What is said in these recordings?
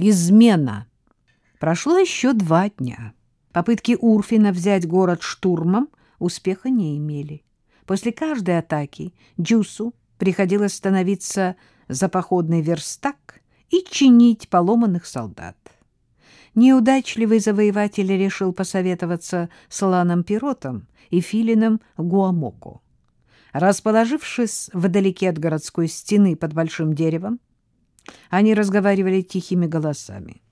Измена. Прошло еще два дня. Попытки Урфина взять город штурмом успеха не имели. После каждой атаки Джусу приходилось становиться за походный верстак и чинить поломанных солдат. Неудачливый завоеватель решил посоветоваться с Ланом Пиротом и Филином Гуамоко. Расположившись вдалеке от городской стены под большим деревом, они разговаривали тихими голосами.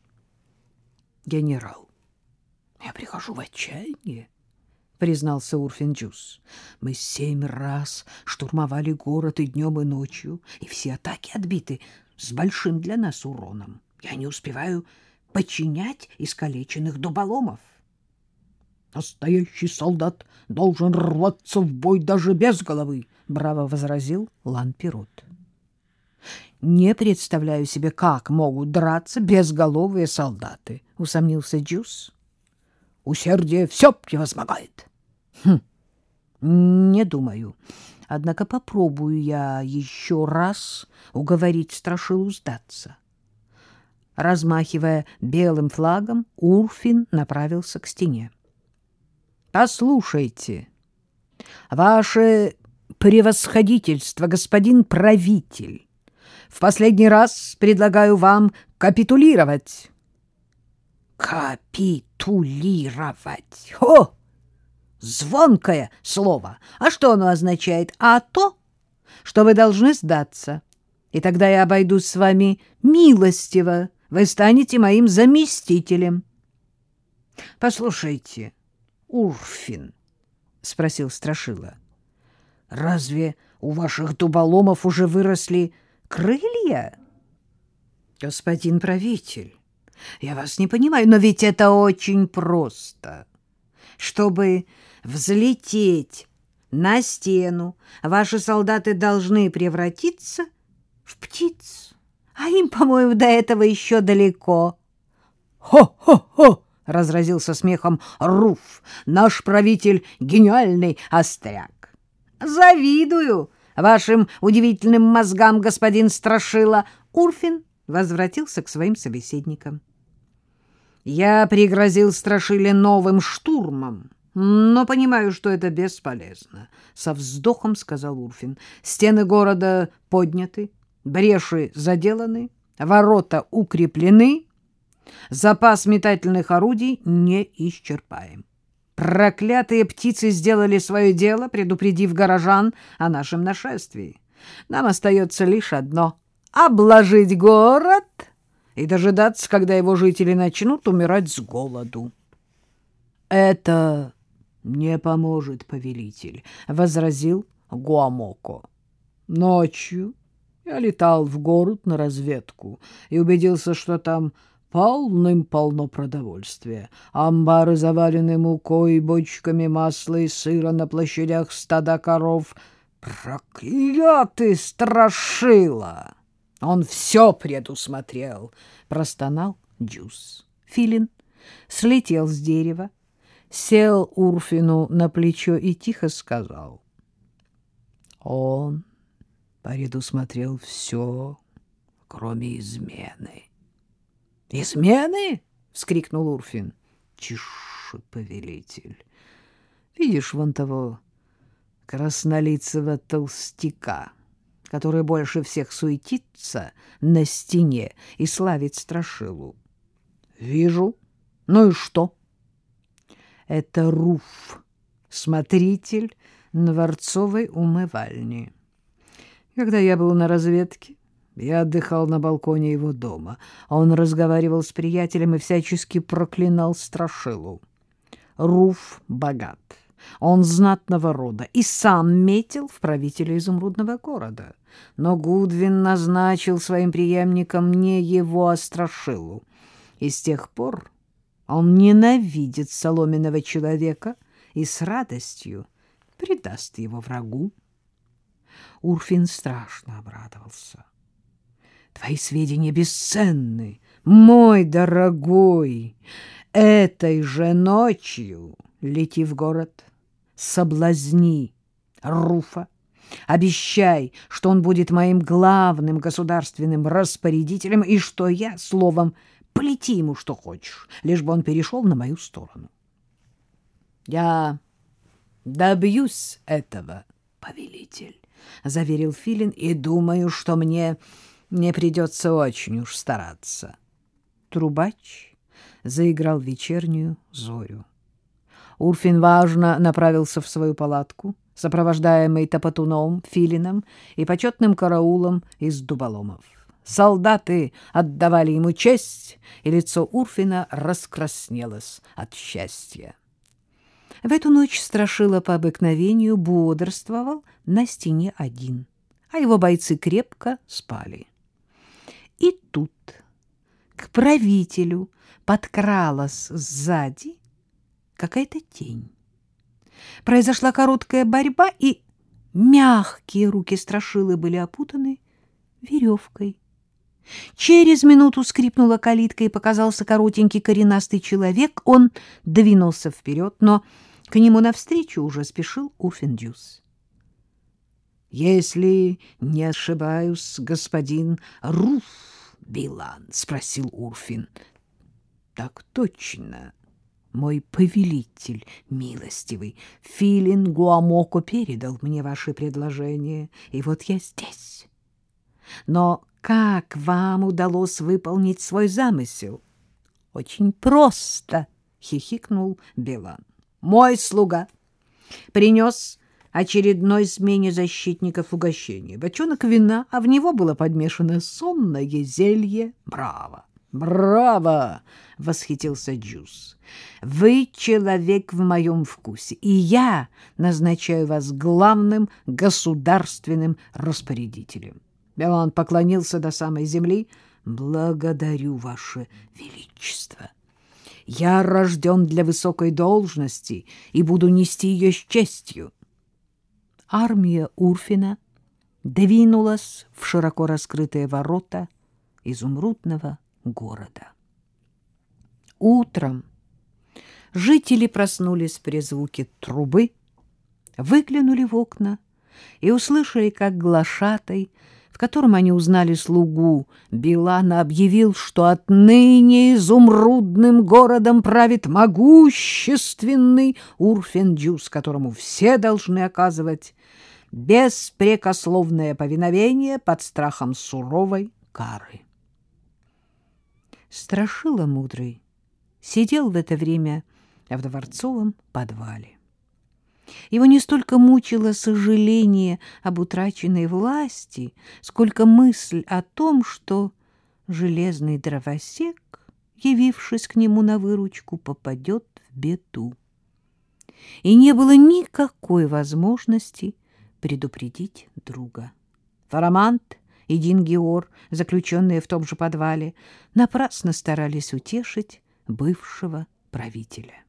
«Генерал, я прихожу в отчаяние», — признался Урфин Джус. «Мы семь раз штурмовали город и днем, и ночью, и все атаки отбиты с большим для нас уроном. Я не успеваю подчинять искалеченных дуболомов». «Настоящий солдат должен рваться в бой даже без головы», — браво возразил Лан-Пирот. «Не представляю себе, как могут драться безголовые солдаты», — усомнился Джус. «Усердие все превозмогает». «Хм, не думаю. Однако попробую я еще раз уговорить Страшилу сдаться». Размахивая белым флагом, Урфин направился к стене. Послушайте, ваше превосходительство, господин правитель, в последний раз предлагаю вам капитулировать. Капитулировать. О! Звонкое слово. А что оно означает? А то, что вы должны сдаться. И тогда я обойдусь с вами милостиво. Вы станете моим заместителем. Послушайте, Урфин? — спросил Страшила. — Разве у ваших дуболомов уже выросли крылья? — Господин правитель, я вас не понимаю, но ведь это очень просто. Чтобы взлететь на стену, ваши солдаты должны превратиться в птиц. А им, по-моему, до этого еще далеко. Хо-хо-хо! — разразился смехом Руф, наш правитель — гениальный остряк. — Завидую вашим удивительным мозгам, господин Страшила. Урфин возвратился к своим собеседникам. Я пригрозил Страшиле новым штурмом, но понимаю, что это бесполезно, — со вздохом сказал Урфин. Стены города подняты, бреши заделаны, ворота укреплены — Запас метательных орудий не исчерпаем. Проклятые птицы сделали свое дело, предупредив горожан о нашем нашествии. Нам остается лишь одно — обложить город и дожидаться, когда его жители начнут умирать с голоду. — Это не поможет, повелитель, — возразил Гуамоко. Ночью я летал в город на разведку и убедился, что там полным-полно продовольствия. Амбары завалены мукой, бочками масла и сыра на площадях стада коров. Проклятый страшила! Он все предусмотрел, — простонал Джус. Филин слетел с дерева, сел Урфину на плечо и тихо сказал. Он предусмотрел все, кроме измены. — Измены? — вскрикнул Урфин. — Тише, повелитель. Видишь вон того краснолицего толстяка, который больше всех суетится на стене и славит страшилу? — Вижу. Ну и что? — Это Руф, смотритель дворцовой умывальни. Когда я был на разведке, я отдыхал на балконе его дома. Он разговаривал с приятелем и всячески проклинал Страшилу. Руф богат. Он знатного рода и сам метил в правителя изумрудного города. Но Гудвин назначил своим преемником не его, а Страшилу. И с тех пор он ненавидит соломенного человека и с радостью предаст его врагу. Урфин страшно обрадовался. Твои сведения бесценны, мой дорогой. Этой же ночью лети в город, соблазни Руфа, обещай, что он будет моим главным государственным распорядителем и что я, словом, плети ему что хочешь, лишь бы он перешел на мою сторону. — Я добьюсь этого, повелитель, — заверил Филин, — и думаю, что мне не придется очень уж стараться. Трубач заиграл вечернюю зорю. Урфин важно направился в свою палатку, сопровождаемый Топотуном, Филином и почетным караулом из дуболомов. Солдаты отдавали ему честь, и лицо Урфина раскраснелось от счастья. В эту ночь Страшила по обыкновению бодрствовал на стене один, а его бойцы крепко спали. Тут к правителю подкралась сзади какая-то тень. Произошла короткая борьба, и мягкие руки Страшилы были опутаны веревкой. Через минуту скрипнула калитка, и показался коротенький коренастый человек. Он двинулся вперед, но к нему навстречу уже спешил Урфиндюс. — Если не ошибаюсь, господин Руф Билан, — спросил Урфин. — Так точно, мой повелитель милостивый. Филин Гуамоко передал мне ваши предложения, и вот я здесь. Но как вам удалось выполнить свой замысел? — Очень просто, — хихикнул Билан. — Мой слуга принес очередной смене защитников угощения. Бочонок вина, а в него было подмешано сонное зелье. Браво! Браво! — восхитился Джуз. — Вы человек в моем вкусе, и я назначаю вас главным государственным распорядителем. Белан поклонился до самой земли. — Благодарю, Ваше Величество. Я рожден для высокой должности и буду нести ее с честью армия Урфина двинулась в широко раскрытые ворота изумрудного города. Утром жители проснулись при звуке трубы, выглянули в окна и услышали, как глашатай в котором они узнали слугу Билана, объявил, что отныне изумрудным городом правит могущественный Урфенджус, которому все должны оказывать беспрекословное повиновение под страхом суровой кары. Страшила мудрый сидел в это время в дворцовом подвале. Его не столько мучило сожаление об утраченной власти, сколько мысль о том, что железный дровосек, явившись к нему на выручку, попадет в беду. И не было никакой возможности предупредить друга. Фарамант и Дингиор, заключенные в том же подвале, напрасно старались утешить бывшего правителя.